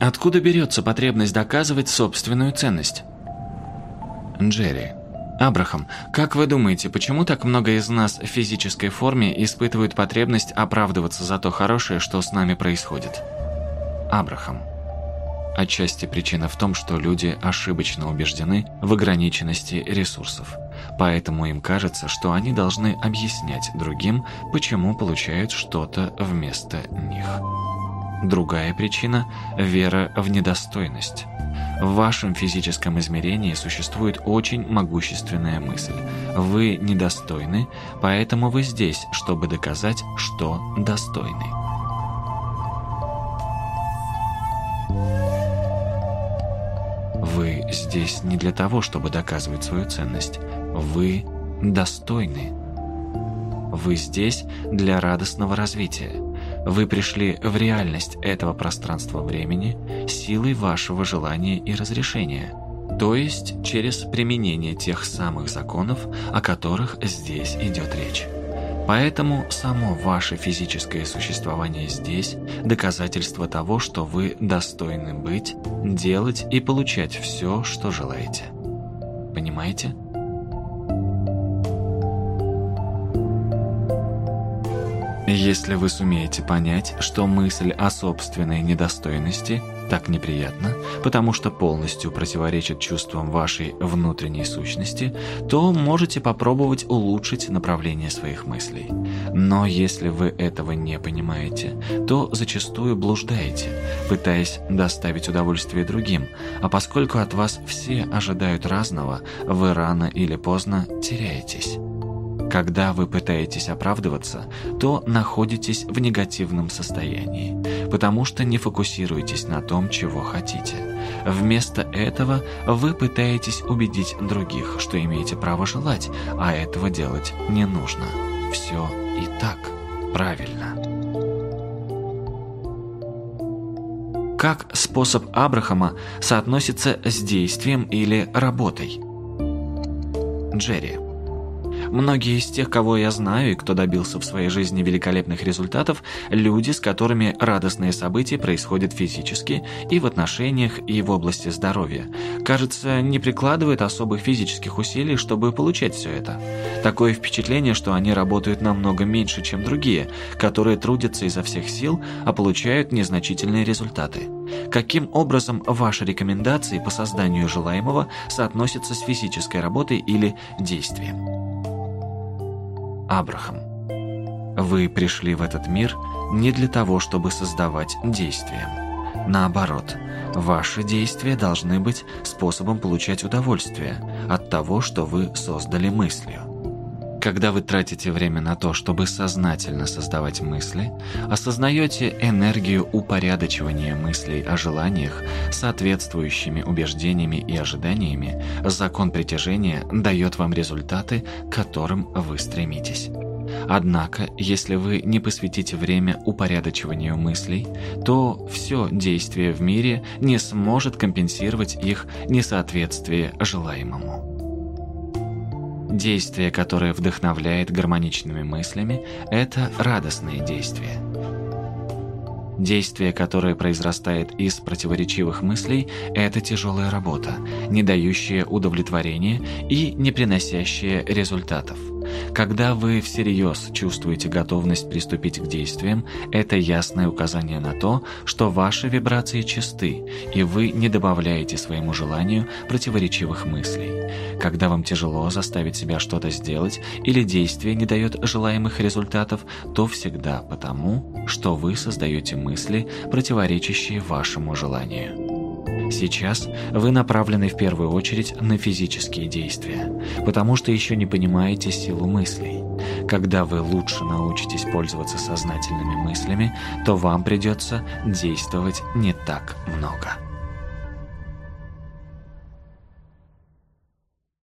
Откуда берется потребность доказывать собственную ценность? Джерри. Абрахам, как вы думаете, почему так много из нас в физической форме испытывают потребность оправдываться за то хорошее, что с нами происходит? Абрахам. Отчасти причина в том, что люди ошибочно убеждены в ограниченности ресурсов. Поэтому им кажется, что они должны объяснять другим, почему получают что-то вместо них. Другая причина – вера в недостойность. В вашем физическом измерении существует очень могущественная мысль. Вы недостойны, поэтому вы здесь, чтобы доказать, что достойны. Вы здесь не для того, чтобы доказывать свою ценность. Вы достойны. Вы здесь для радостного развития. Вы пришли в реальность этого пространства-времени силой вашего желания и разрешения, то есть через применение тех самых законов, о которых здесь идет речь. Поэтому само ваше физическое существование здесь – доказательство того, что вы достойны быть, делать и получать все, что желаете. Понимаете? Если вы сумеете понять, что мысль о собственной недостойности так неприятна, потому что полностью противоречит чувствам вашей внутренней сущности, то можете попробовать улучшить направление своих мыслей. Но если вы этого не понимаете, то зачастую блуждаете, пытаясь доставить удовольствие другим, а поскольку от вас все ожидают разного, вы рано или поздно теряетесь. Когда вы пытаетесь оправдываться, то находитесь в негативном состоянии, потому что не фокусируетесь на том, чего хотите. Вместо этого вы пытаетесь убедить других, что имеете право желать, а этого делать не нужно. Все и так правильно. Как способ Абрахама соотносится с действием или работой? Джерри. Многие из тех, кого я знаю и кто добился в своей жизни великолепных результатов, люди, с которыми радостные события происходят физически и в отношениях, и в области здоровья. Кажется, не прикладывают особых физических усилий, чтобы получать все это. Такое впечатление, что они работают намного меньше, чем другие, которые трудятся изо всех сил, а получают незначительные результаты. Каким образом ваши рекомендации по созданию желаемого соотносятся с физической работой или действием? Абрахам. Вы пришли в этот мир не для того, чтобы создавать действия. Наоборот, ваши действия должны быть способом получать удовольствие от того, что вы создали мыслью. Когда вы тратите время на то, чтобы сознательно создавать мысли, осознаете энергию упорядочивания мыслей о желаниях, соответствующими убеждениями и ожиданиями, закон притяжения дает вам результаты, к которым вы стремитесь. Однако, если вы не посвятите время упорядочиванию мыслей, то все действие в мире не сможет компенсировать их несоответствие желаемому. Действие, которое вдохновляет гармоничными мыслями, это радостное действие. Действие, которое произрастает из противоречивых мыслей, это тяжелая работа, не дающая удовлетворения и не приносящая результатов. Когда вы всерьез чувствуете готовность приступить к действиям, это ясное указание на то, что ваши вибрации чисты, и вы не добавляете своему желанию противоречивых мыслей. Когда вам тяжело заставить себя что-то сделать или действие не дает желаемых результатов, то всегда потому, что вы создаете мысли, противоречащие вашему желанию. Сейчас вы направлены в первую очередь на физические действия, потому что еще не понимаете силу мыслей. Когда вы лучше научитесь пользоваться сознательными мыслями, то вам придется действовать не так много.